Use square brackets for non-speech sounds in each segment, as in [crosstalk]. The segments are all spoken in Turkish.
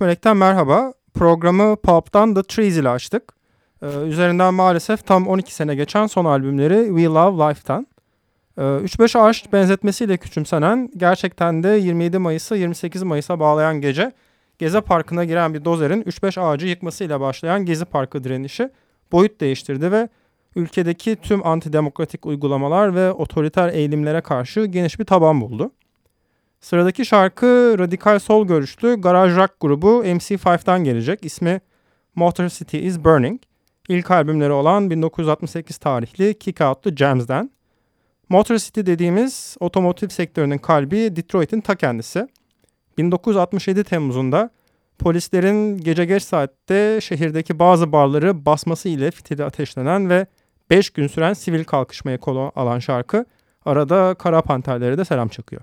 13 Melek'ten merhaba. Programı Pop'tan The Trees ile açtık. Ee, üzerinden maalesef tam 12 sene geçen son albümleri We Love Life'tan. Ee, 3-5 ağaç benzetmesiyle küçümsenen, gerçekten de 27 Mayıs'ı 28 Mayıs'a bağlayan gece Gezi Parkı'na giren bir dozerin 3-5 ağacı yıkmasıyla başlayan Gezi Parkı direnişi boyut değiştirdi ve ülkedeki tüm antidemokratik uygulamalar ve otoriter eğilimlere karşı geniş bir taban buldu. Sıradaki şarkı radikal sol görüşlü garaj rock grubu MC5'tan gelecek. İsmi Motor City is Burning. İlk albümleri olan 1968 tarihli Kick Out the Jams'den. Motor City dediğimiz otomotiv sektörünün kalbi Detroit'in ta kendisi. 1967 Temmuz'unda polislerin gece geç saatte şehirdeki bazı barları basması ile fitili ateşlenen ve 5 gün süren sivil kalkışmaya kolu alan şarkı arada Kara Panterlere de selam çakıyor.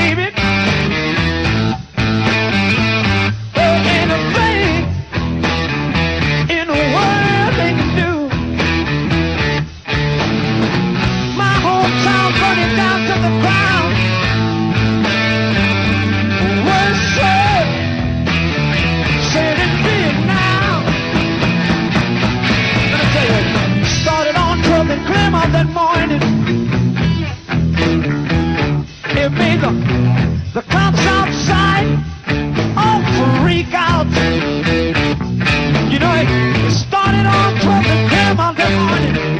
The cops outside all freak out. You know, it started on 12 a.m. morning.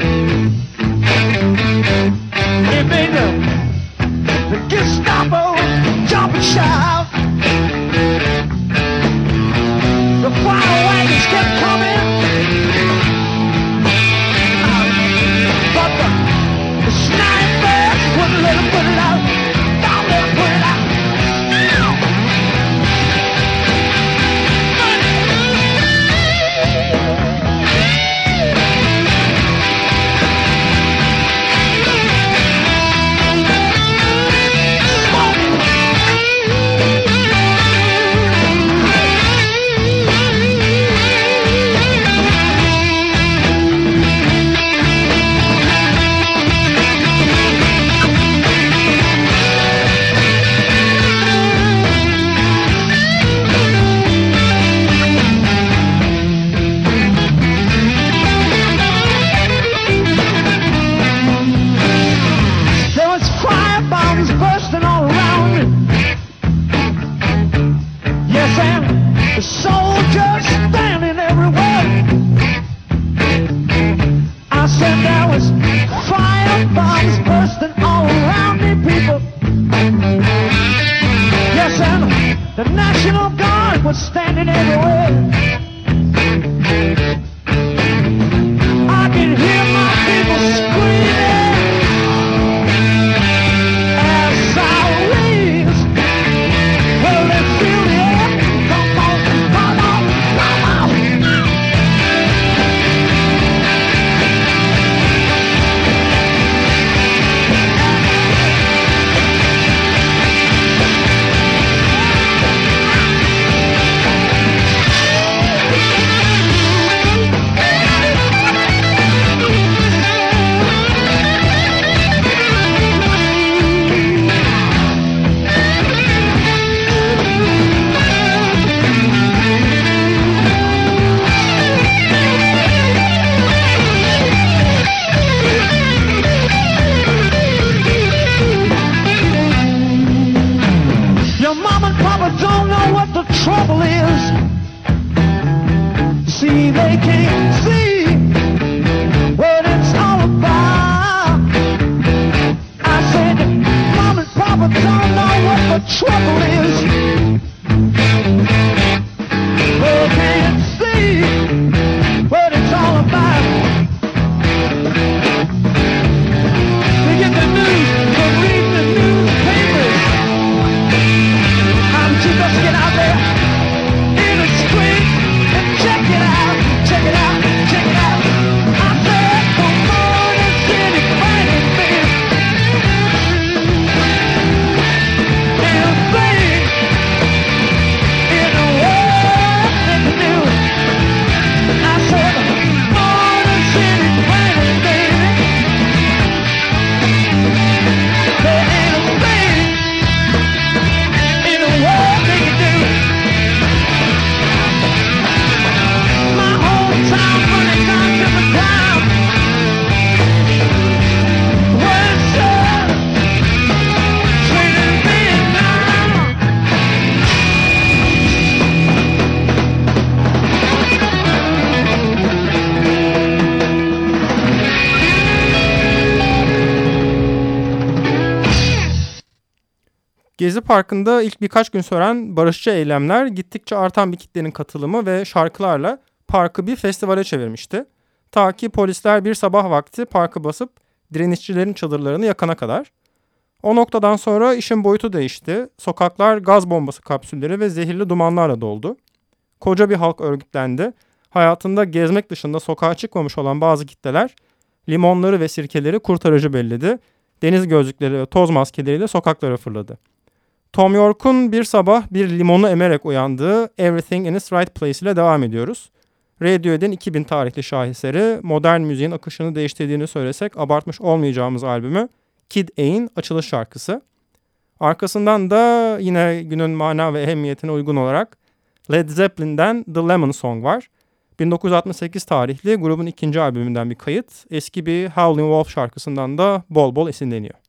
Parkı'nda ilk birkaç gün süren barışçı eylemler gittikçe artan bir kitlenin katılımı ve şarkılarla parkı bir festivale çevirmişti. Ta ki polisler bir sabah vakti parkı basıp direnişçilerin çadırlarını yakana kadar. O noktadan sonra işin boyutu değişti. Sokaklar gaz bombası kapsülleri ve zehirli dumanlarla doldu. Koca bir halk örgütlendi. Hayatında gezmek dışında sokağa çıkmamış olan bazı kitleler limonları ve sirkeleri kurtarıcı belledi. Deniz gözlükleri ve toz maskeleriyle sokaklara fırladı. Tom York'un bir sabah bir limonu emerek uyandığı Everything in its Right Place ile devam ediyoruz. Radiohead'in 2000 tarihli şaheseri modern müziğin akışını değiştirdiğini söylesek abartmış olmayacağımız albümü Kid A'in açılış şarkısı. Arkasından da yine günün mana ve ehemmiyetine uygun olarak Led Zeppelin'den The Lemon Song var. 1968 tarihli grubun ikinci albümünden bir kayıt. Eski bir Howlin' Wolf şarkısından da bol bol esinleniyor.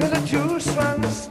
to the two swans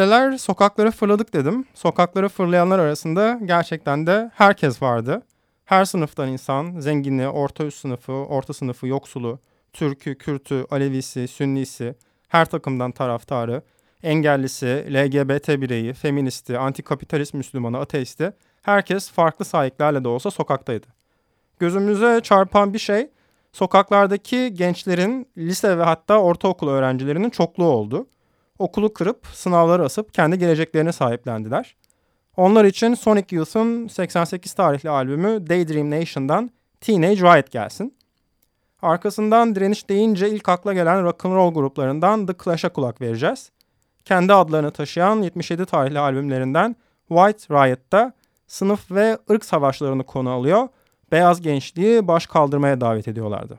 kitleler sokaklara fırladık dedim. Sokaklara fırlayanlar arasında gerçekten de herkes vardı. Her sınıftan insan, zengini, orta üst sınıfı, orta sınıfı, yoksulu, Türk'ü, Kürt'ü, Alevisi, Sünnisi, her takımdan taraftarı, engellisi, LGBT bireyi, feministi, antikapitalist Müslümanı, ateisti, herkes farklı sahiplerle de olsa sokaktaydı. Gözümüze çarpan bir şey, sokaklardaki gençlerin lise ve hatta ortaokul öğrencilerinin çokluğu oldu okulu kırıp sınavları asıp kendi geleceklerine sahiplendiler. Onlar için Sonic Youth'un 88 tarihli albümü Daydream Nation'dan Teenage Riot gelsin. Arkasından direniş deyince ilk akla gelen rock'n'roll gruplarından The Clash'a kulak vereceğiz. Kendi adlarını taşıyan 77 tarihli albümlerinden White Riot'ta sınıf ve ırk savaşlarını konu alıyor, beyaz gençliği baş kaldırmaya davet ediyorlardı.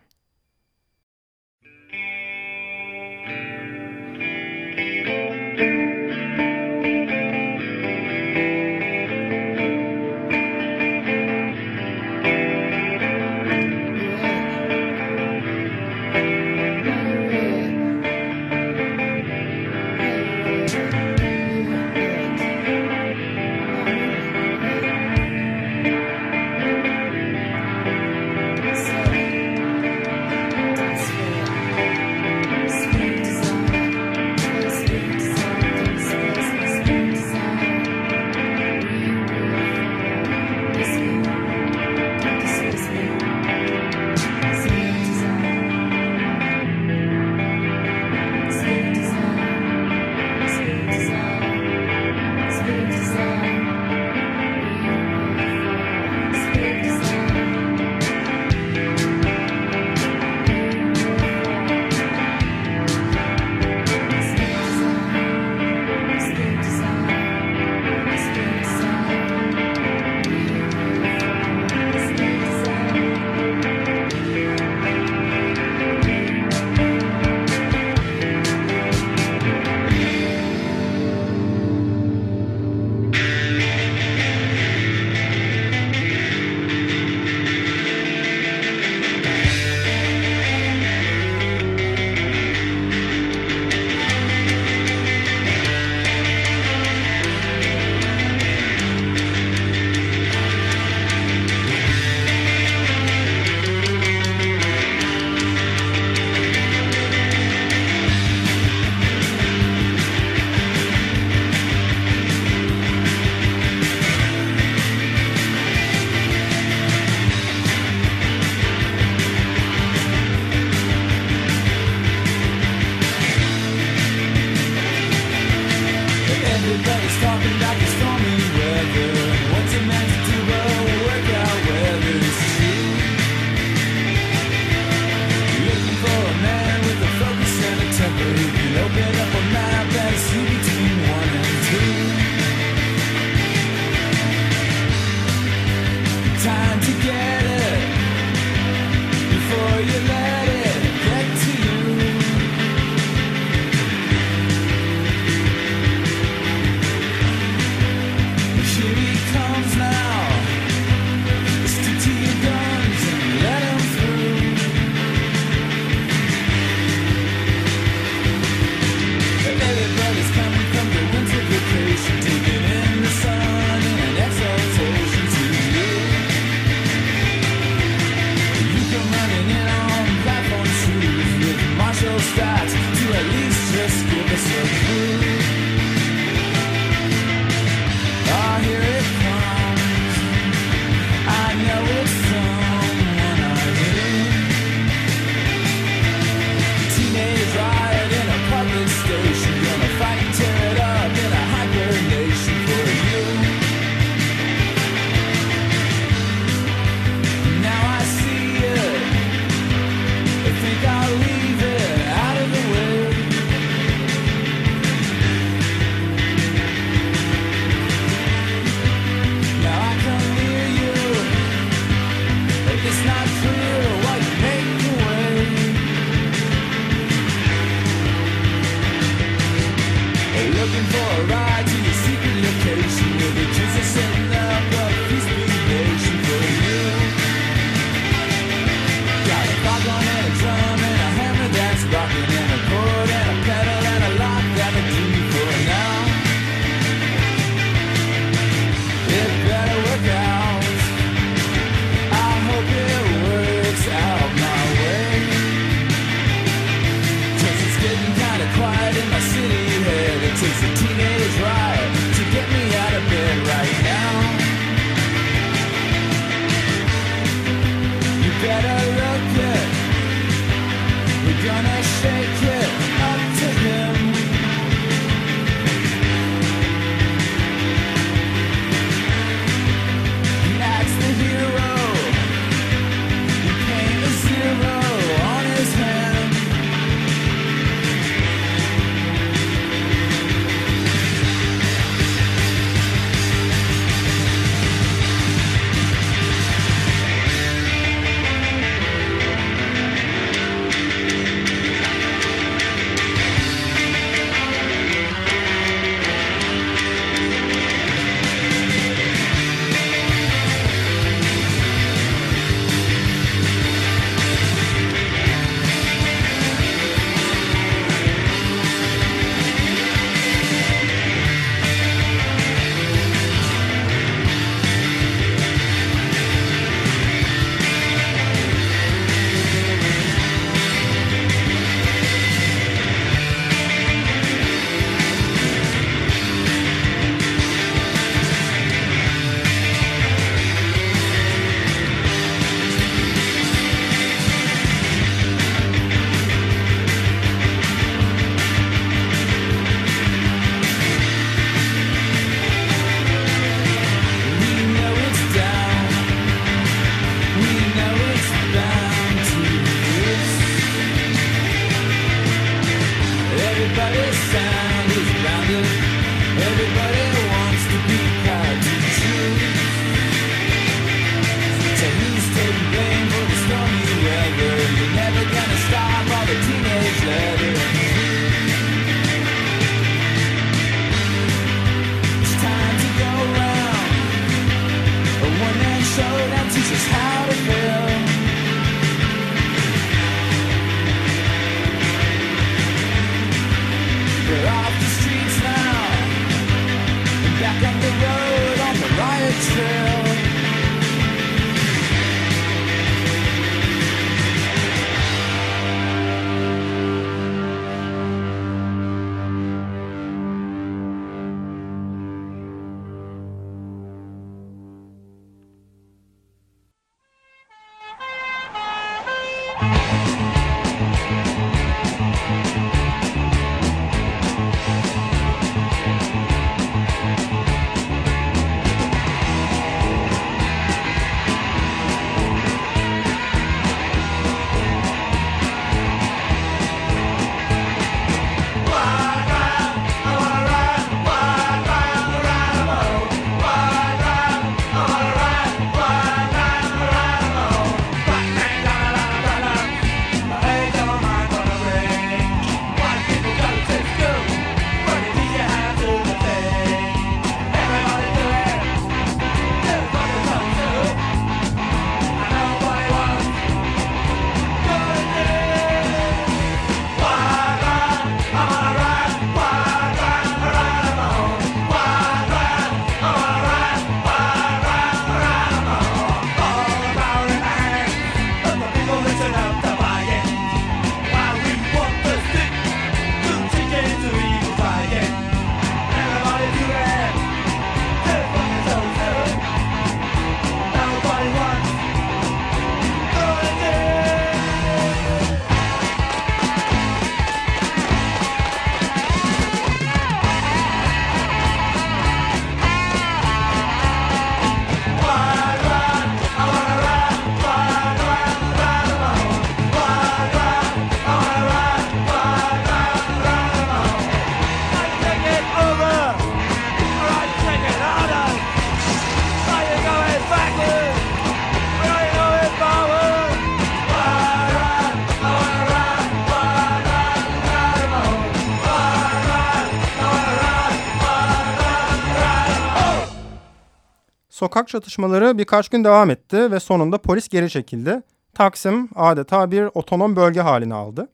Sokak çatışmaları birkaç gün devam etti ve sonunda polis geri çekildi. Taksim adeta bir otonom bölge halini aldı.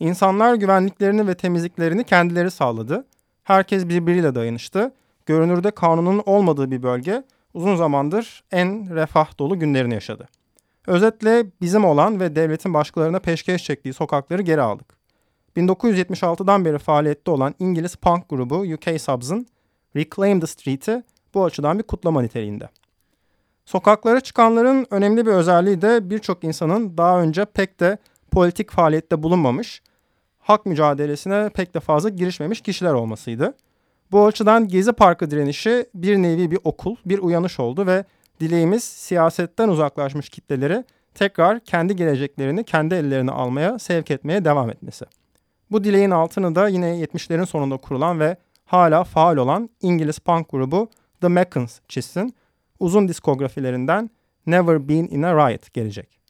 İnsanlar güvenliklerini ve temizliklerini kendileri sağladı. Herkes birbiriyle dayanıştı. Görünürde kanunun olmadığı bir bölge uzun zamandır en refah dolu günlerini yaşadı. Özetle bizim olan ve devletin başkalarına peşkeş çektiği sokakları geri aldık. 1976'dan beri faaliyette olan İngiliz punk grubu UK Subs'ın Reclaim the Street'i bu açıdan bir kutlama niteliğinde. Sokaklara çıkanların önemli bir özelliği de birçok insanın daha önce pek de politik faaliyette bulunmamış, hak mücadelesine pek de fazla girişmemiş kişiler olmasıydı. Bu açıdan Gezi Parkı direnişi bir nevi bir okul, bir uyanış oldu ve dileğimiz siyasetten uzaklaşmış kitleleri tekrar kendi geleceklerini kendi ellerine almaya, sevk etmeye devam etmesi. Bu dileğin altını da yine 70'lerin sonunda kurulan ve hala faal olan İngiliz punk grubu The Meccans çizsin. Uzun diskografilerinden Never Been in a Riot gelecek.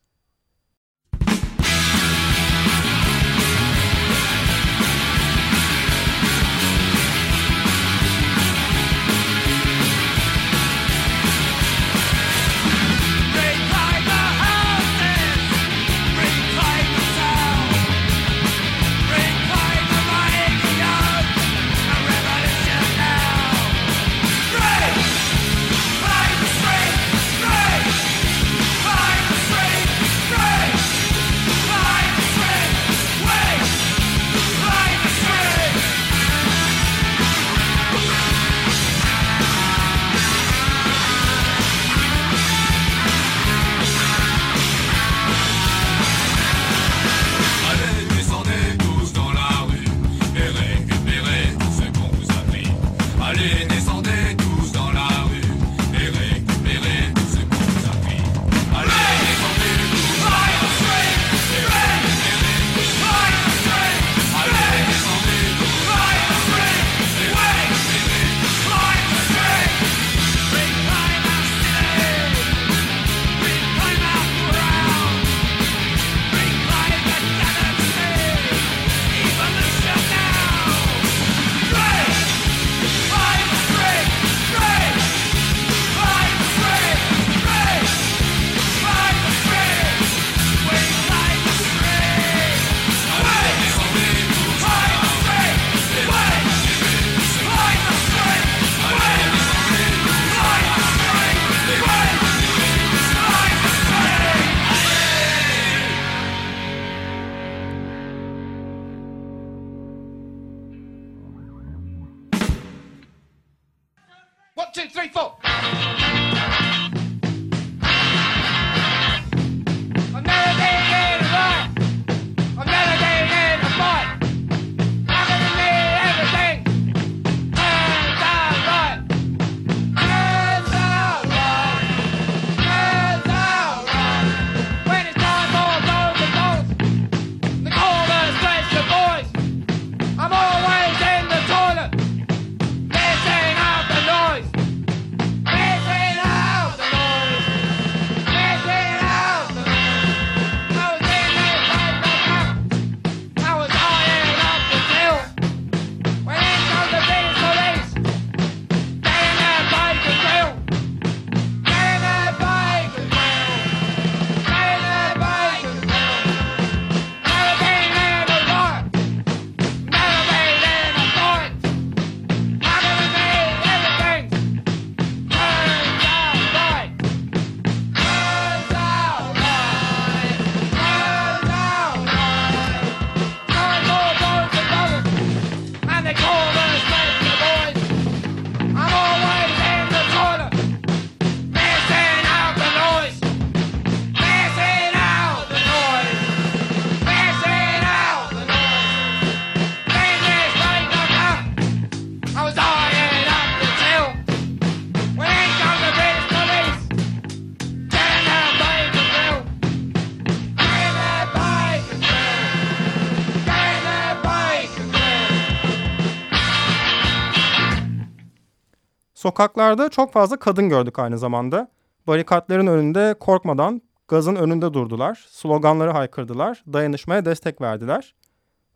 Sokaklarda çok fazla kadın gördük aynı zamanda. Barikatların önünde korkmadan gazın önünde durdular. Sloganları haykırdılar. Dayanışmaya destek verdiler.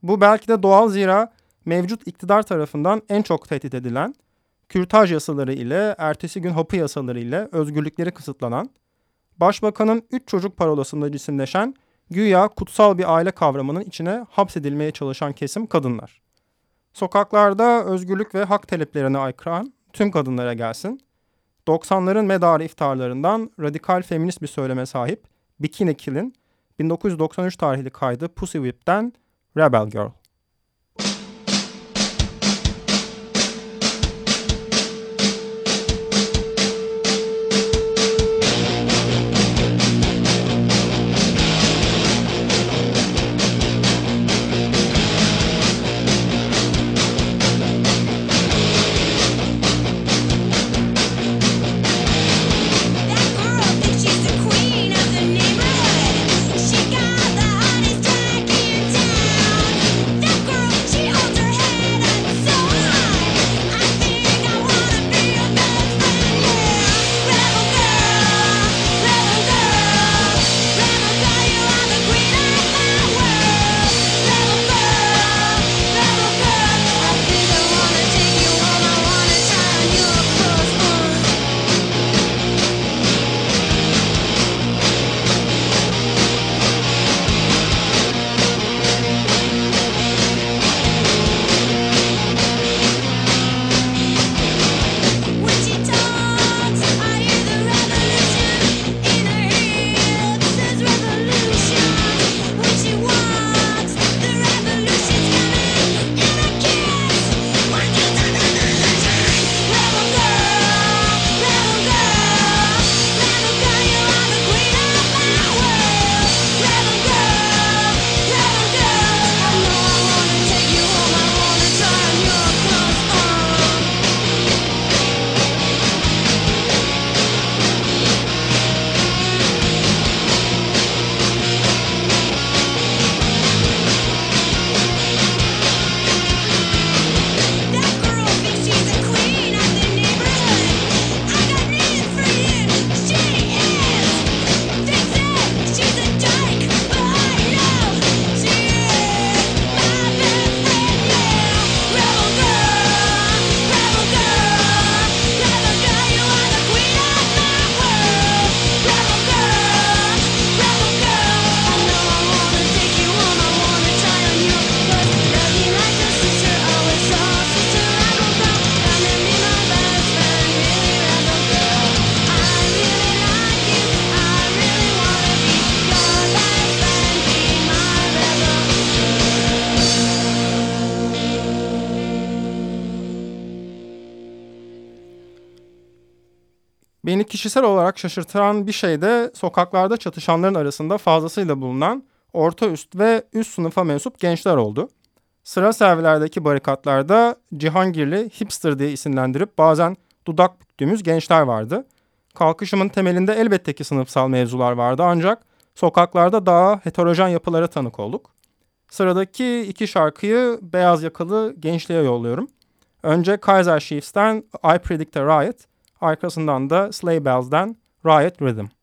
Bu belki de doğal zira mevcut iktidar tarafından en çok tehdit edilen, kürtaj yasaları ile ertesi gün hapı yasaları ile özgürlükleri kısıtlanan, başbakanın üç çocuk parolasında cisimleşen güya kutsal bir aile kavramının içine hapsedilmeye çalışan kesim kadınlar. Sokaklarda özgürlük ve hak taleplerine aykıran tüm kadınlara gelsin. 90'ların medarı iftarlarından radikal feminist bir söyleme sahip Bikini Kill'in 1993 tarihli kaydı Pussy Whip'ten Rebel Girl. Kişisel olarak şaşırtan bir şey de sokaklarda çatışanların arasında fazlasıyla bulunan orta üst ve üst sınıfa mensup gençler oldu. Sıra servilerdeki barikatlarda Cihangirli hipster diye isimlendirip bazen dudak büktüğümüz gençler vardı. Kalkışımın temelinde elbette ki sınıfsal mevzular vardı ancak sokaklarda daha heterojen yapılara tanık olduk. Sıradaki iki şarkıyı beyaz yakalı gençliğe yolluyorum. Önce Kaiser Chiefs'ten I Predict a Riot, Arkasından da Sleigh Bells'den Riot Rhythm.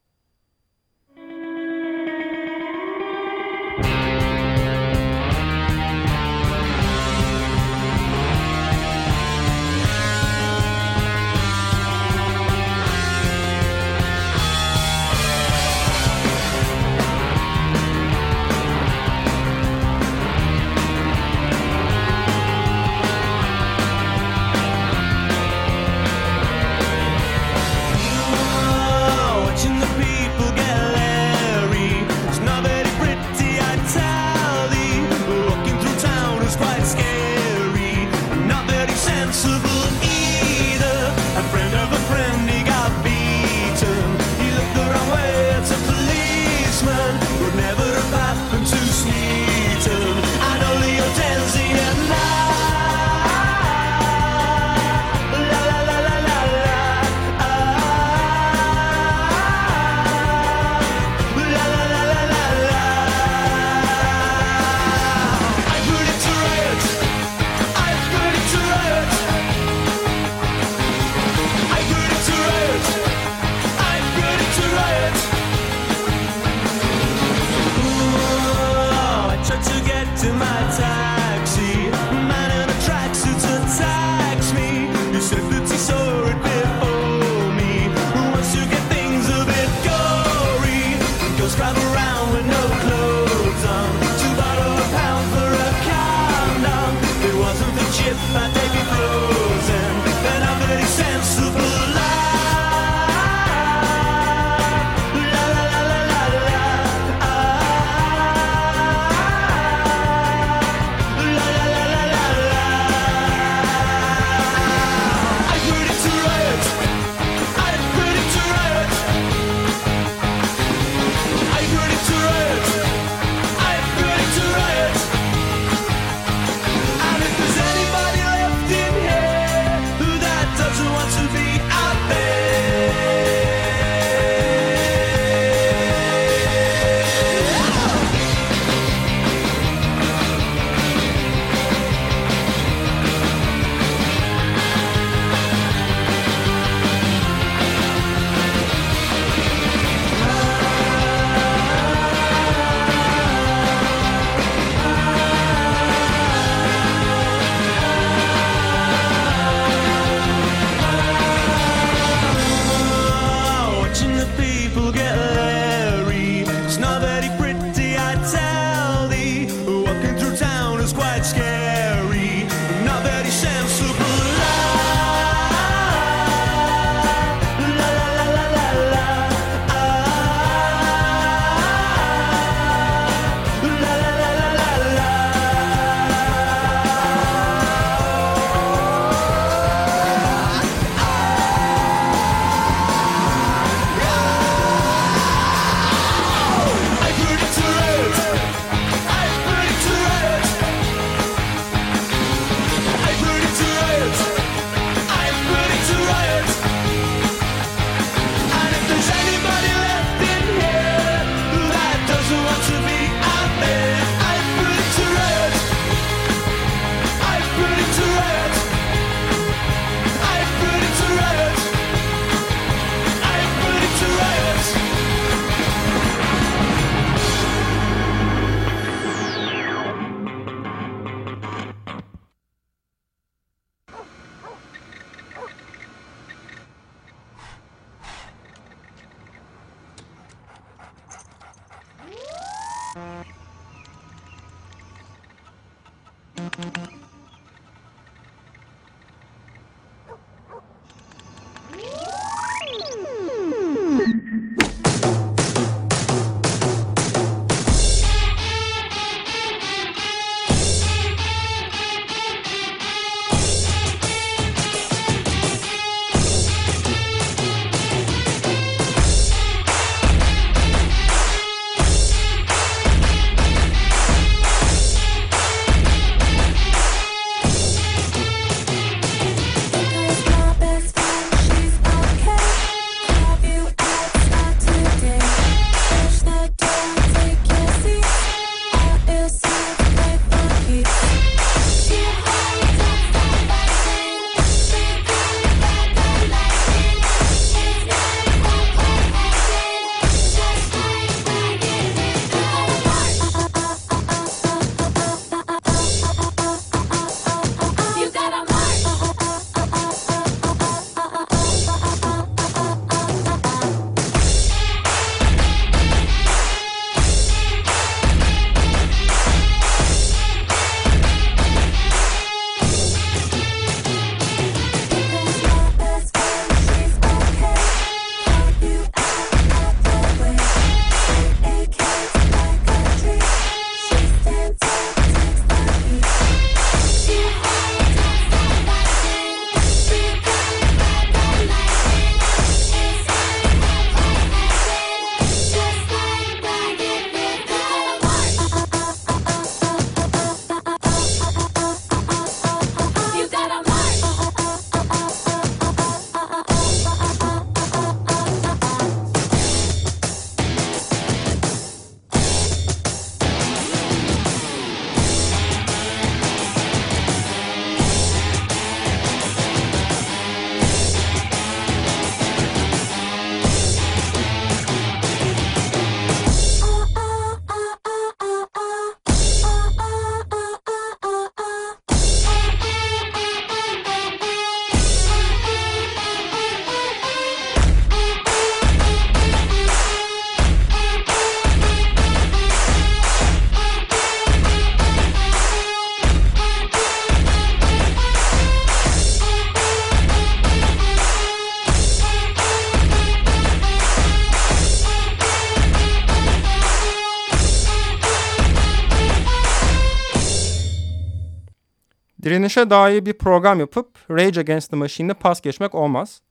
Direnişe dair bir program yapıp Rage Against the Machine'de pas geçmek olmaz.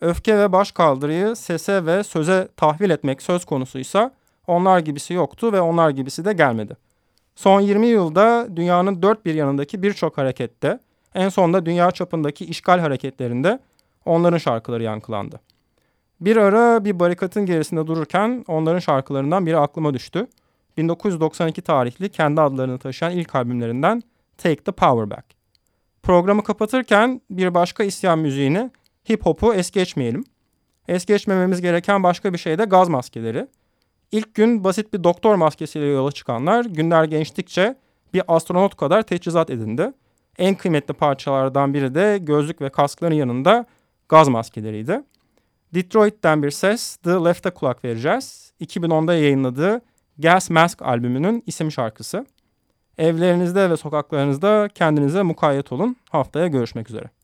Öfke ve başkaldırıyı sese ve söze tahvil etmek söz konusuysa onlar gibisi yoktu ve onlar gibisi de gelmedi. Son 20 yılda dünyanın dört bir yanındaki birçok harekette, en sonunda dünya çapındaki işgal hareketlerinde onların şarkıları yankılandı. Bir ara bir barikatın gerisinde dururken onların şarkılarından biri aklıma düştü. 1992 tarihli kendi adlarını taşıyan ilk albümlerinden Take the Power Back. Programı kapatırken bir başka isyan müziğini hip hop'u es geçmeyelim. Es geçmememiz gereken başka bir şey de gaz maskeleri. İlk gün basit bir doktor maskesiyle yola çıkanlar günler gençtikçe bir astronot kadar teçhizat edindi. En kıymetli parçalardan biri de gözlük ve kaskların yanında gaz maskeleriydi. Detroit'ten bir ses The Left'e kulak vereceğiz. 2010'da yayınladığı Gas Mask albümünün isim şarkısı. Evlerinizde ve sokaklarınızda kendinize mukayyet olun. Haftaya görüşmek üzere.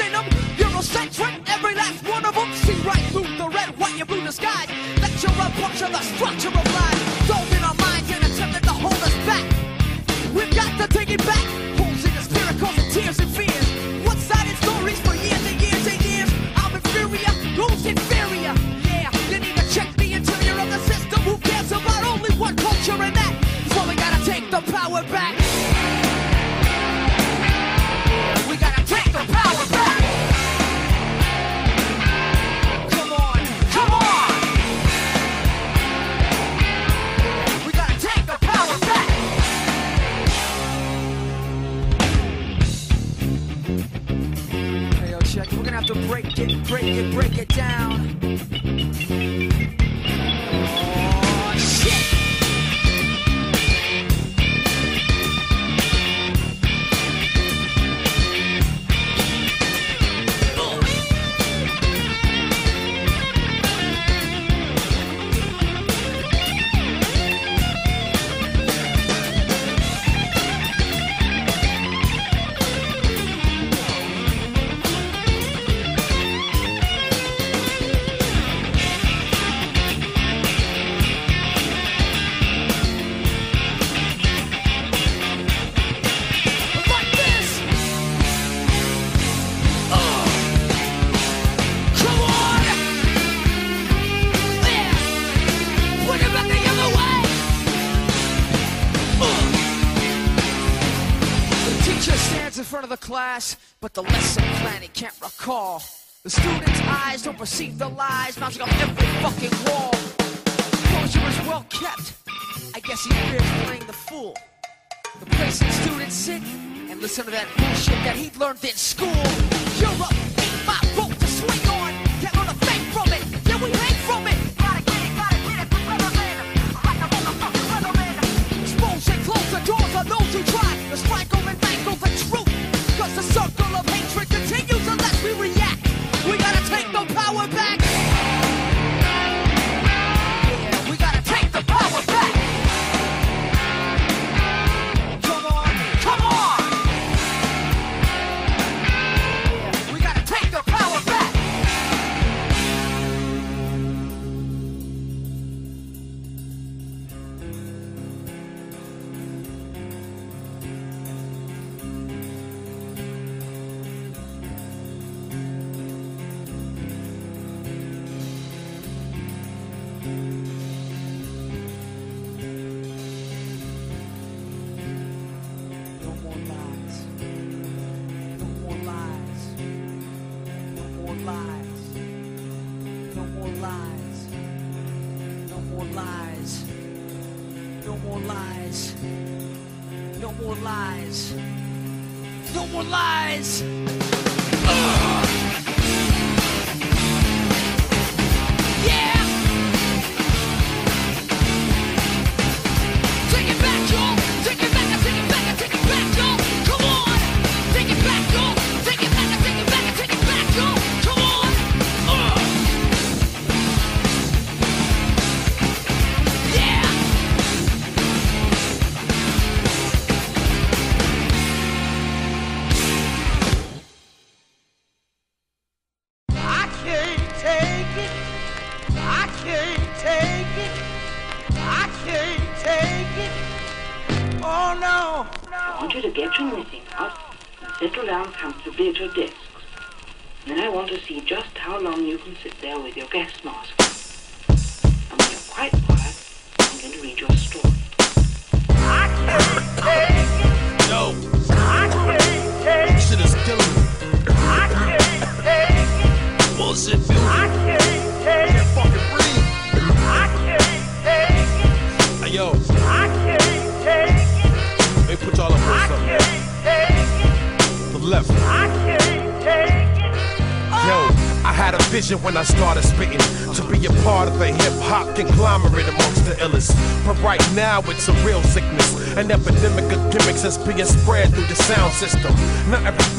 In them. Eurocentric, every last one of them. See right through the red, white, and blue disguise. Lecture a puncture the structure of life. Dove in our minds and attempted to hold us back. We've got to take it back. Holes in the spirit causing tears and fears. One-sided stories for years and years and years. I'm inferior, who's inferior? Yeah, you need to check the interior of the system. Who cares about only one culture and that? So we gotta take the power back. It, break it, break it down. to perceive the lies mounting up every fucking wall. Closure is well kept. I guess he fears playing the fool. The place students sit and listen to that bullshit that he learned in school. Europe ain't my rope to swing on. Can't learn a thing from it. Yeah, we hang from it. Gotta get it, gotta get it. Like a motherfucking weatherman. Expose and close the doors on those who try to strike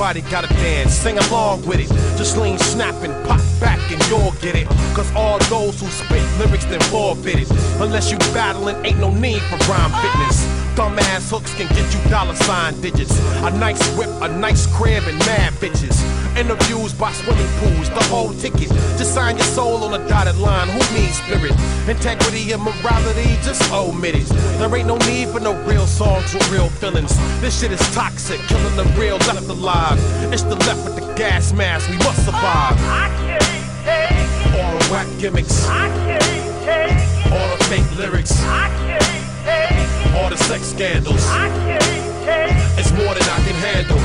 everybody gotta dance, sing along with it. Just lean, snap, and pop back, and you'll get it. Cause all those who spit lyrics then forfeit it. Unless you battling, ain't no need for rhyme fitness. Dumbass hooks can get you dollar sign digits. A nice whip, a nice crib, and mad bitches. Interviews by swimming pools, the whole ticket. Just sign your soul on a dotted line. Who needs spirit? Integrity and morality, just omit it. There ain't no need for no real songs with real feelings. This shit is toxic, killing the real left alive. It's the left with the gas mask, we must oh, survive. I can't take it. All the whack gimmicks, I can't take it. all the fake lyrics, I can't take it. all the sex scandals. I can't take it. It's more than I can handle.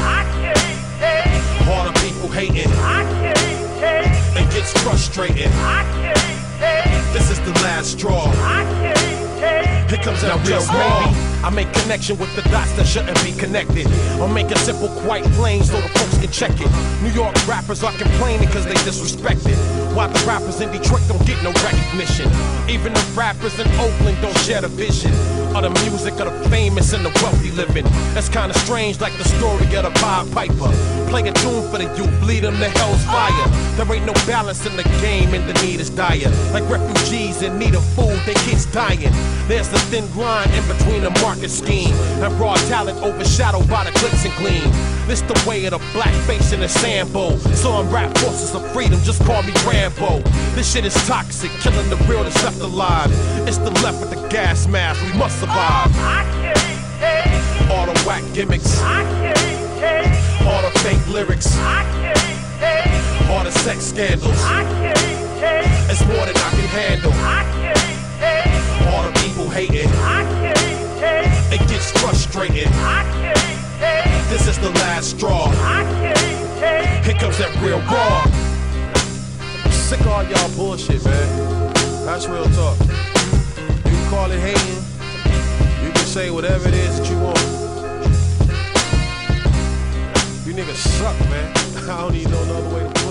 Hating, I can't take it. it gets frustrating. I can't take. This is the last straw. I can't take it. Here comes that real maybe. I make connection with the dots that shouldn't be connected. Or make it simple, quite plain, so the folks can check it. New York rappers are complaining because they disrespected. While the rappers in Detroit don't get no recognition. Even the rappers in Oakland don't share the vision. Of the music of the famous and the wealthy living. That's kinda strange, like the story of the Bob Piper. Play a tune for the youth, lead them to hell's fire. There ain't no balance in the game, and the need is dire. Like refugees in need of food, their kids dying. There's the thin line in between the market scheme and raw talent overshadowed by the glitz and gleam. This the way of the black face in the sambo. So I'm rap forces of freedom, just call me Rambo. This shit is toxic, killing the real that's left alive. It's the left with the gas mask, we must survive. Oh, I can't take it. All the whack gimmicks, I can't take it. all the fake lyrics, I can't take it. all the sex scandals. I can't take it. It's more than I can handle. I can't take it. All the people hating, I can't take it. it gets frustrating. I can't take it. This is the last straw. I can't take it. Here comes that real raw. Sick of all y'all bullshit, man. That's real talk. You can call it hating. You can say whatever it is that you want. You niggas suck, man. [laughs] I don't even know no other way to